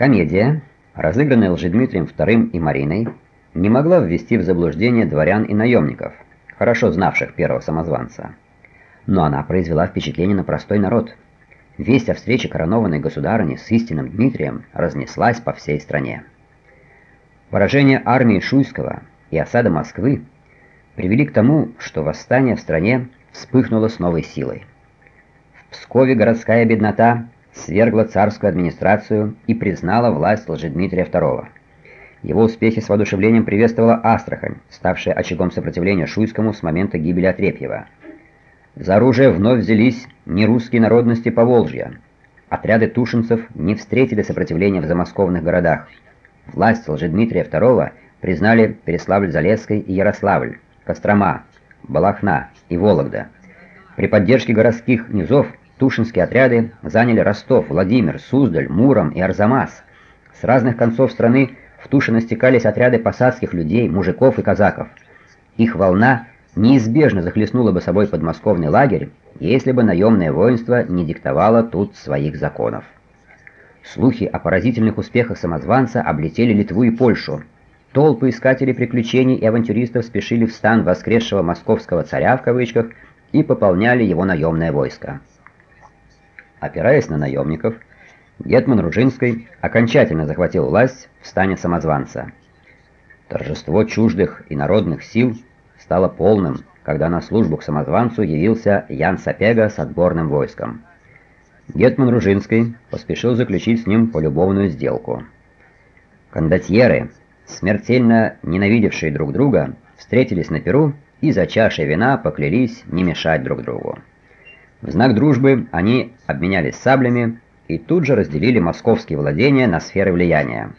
Комедия, разыгранная Лжедмитрием II и Мариной, не могла ввести в заблуждение дворян и наемников, хорошо знавших первого самозванца. Но она произвела впечатление на простой народ. Весть о встрече коронованной государыни с истинным Дмитрием разнеслась по всей стране. Поражение армии Шуйского и осада Москвы привели к тому, что восстание в стране вспыхнуло с новой силой. В Пскове городская беднота свергла царскую администрацию и признала власть Лжедмитрия II. Его успехи с воодушевлением приветствовала Астрахань, ставшая очагом сопротивления Шуйскому с момента гибели Отрепьева. За оружие вновь взялись нерусские народности Поволжья. Отряды тушинцев не встретили сопротивления в замосковных городах. Власть Лжедмитрия II признали Переславль-Залесский и Ярославль, Кострома, Балахна и Вологда. При поддержке городских низов Тушинские отряды заняли Ростов, Владимир, Суздаль, Муром и Арзамас. С разных концов страны в Тушино стекались отряды посадских людей, мужиков и казаков. Их волна неизбежно захлестнула бы собой подмосковный лагерь, если бы наемное воинство не диктовало тут своих законов. Слухи о поразительных успехах самозванца облетели Литву и Польшу. Толпы искателей приключений и авантюристов спешили в стан воскресшего московского царя в кавычках и пополняли его наемное войско. Опираясь на наемников, Гетман Ружинский окончательно захватил власть в стане самозванца. Торжество чуждых и народных сил стало полным, когда на службу к самозванцу явился Ян Сапега с отборным войском. Гетман Ружинский поспешил заключить с ним полюбовную сделку. Кондотьеры, смертельно ненавидевшие друг друга, встретились на Перу и за чашей вина поклялись не мешать друг другу. В знак дружбы они обменялись саблями и тут же разделили московские владения на сферы влияния.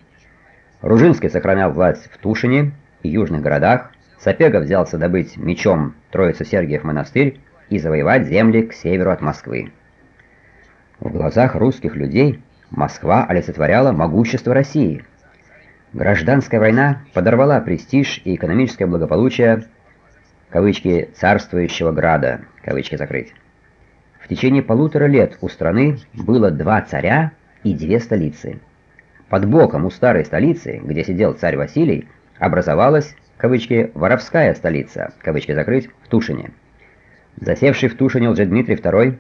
Ружинский сохранял власть в Тушине и южных городах, Сапега взялся добыть мечом Троице-Сергиев монастырь и завоевать земли к северу от Москвы. В глазах русских людей Москва олицетворяла могущество России. Гражданская война подорвала престиж и экономическое благополучие кавычки «царствующего града», кавычки закрыть. В течение полутора лет у страны было два царя и две столицы. Под боком у старой столицы, где сидел царь Василий, образовалась, кавычки, «воровская столица», кавычки закрыть, в Тушине. Засевший в Тушине Лжедмитрий II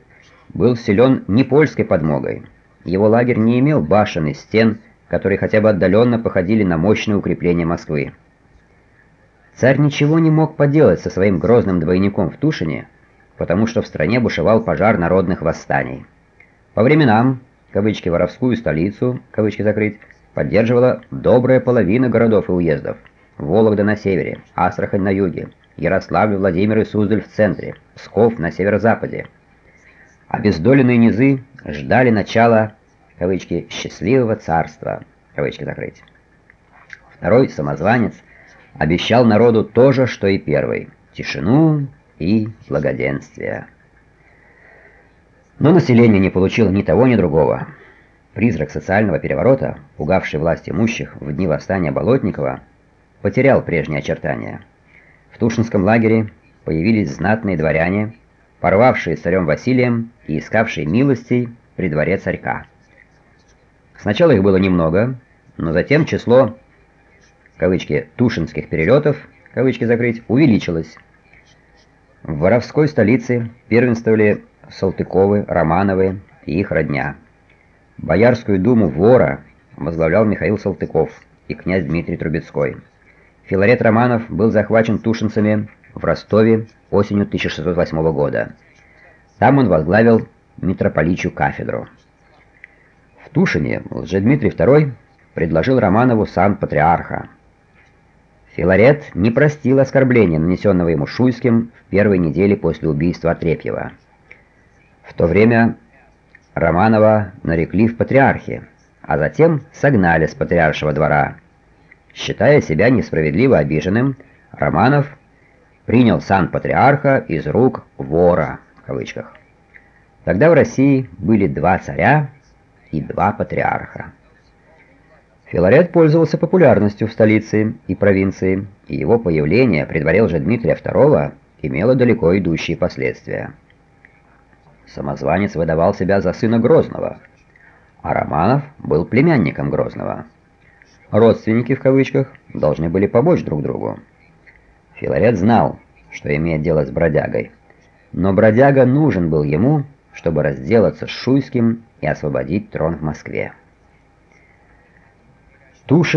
был силен не польской подмогой. Его лагерь не имел башен и стен, которые хотя бы отдаленно походили на мощные укрепления Москвы. Царь ничего не мог поделать со своим грозным двойником в Тушине, потому что в стране бушевал пожар народных восстаний. По временам, кавычки «воровскую столицу», кавычки закрыть, поддерживала добрая половина городов и уездов. Вологда на севере, Астрахань на юге, Ярославль, Владимир и Суздаль в центре, Псков на северо-западе. Обездоленные низы ждали начала, кавычки, «счастливого царства», кавычки закрыть. Второй самозванец обещал народу то же, что и первый – тишину, и благоденствия. Но население не получило ни того, ни другого. Призрак социального переворота, пугавший власть имущих в дни восстания Болотникова, потерял прежние очертания. В Тушинском лагере появились знатные дворяне, порвавшие с царем Василием и искавшие милостей при дворе царька. Сначала их было немного, но затем число кавычки «тушинских перелетов» кавычки закрыть увеличилось, в воровской столице первенствовали Салтыковы, Романовы и их родня. Боярскую думу вора возглавлял Михаил Салтыков и князь Дмитрий Трубецкой. Филарет Романов был захвачен тушинцами в Ростове осенью 1608 года. Там он возглавил митрополичью кафедру. В Тушине Лжедмитрий II предложил Романову сан патриарха, Филарет не простил оскорбления, нанесенного ему Шуйским в первой неделе после убийства Отрепьева. В то время Романова нарекли в патриархе, а затем согнали с патриаршего двора. Считая себя несправедливо обиженным, Романов принял сан патриарха из рук «вора». В кавычках. Тогда в России были два царя и два патриарха. Филарет пользовался популярностью в столице и провинции, и его появление при дворе Дмитрия II имело далеко идущие последствия. Самозванец выдавал себя за сына Грозного. а Романов был племянником Грозного. Родственники, в кавычках, должны были помочь друг другу. Филарет знал, что имеет дело с бродягой, но бродяга нужен был ему, чтобы разделаться с Шуйским и освободить трон в Москве. tuż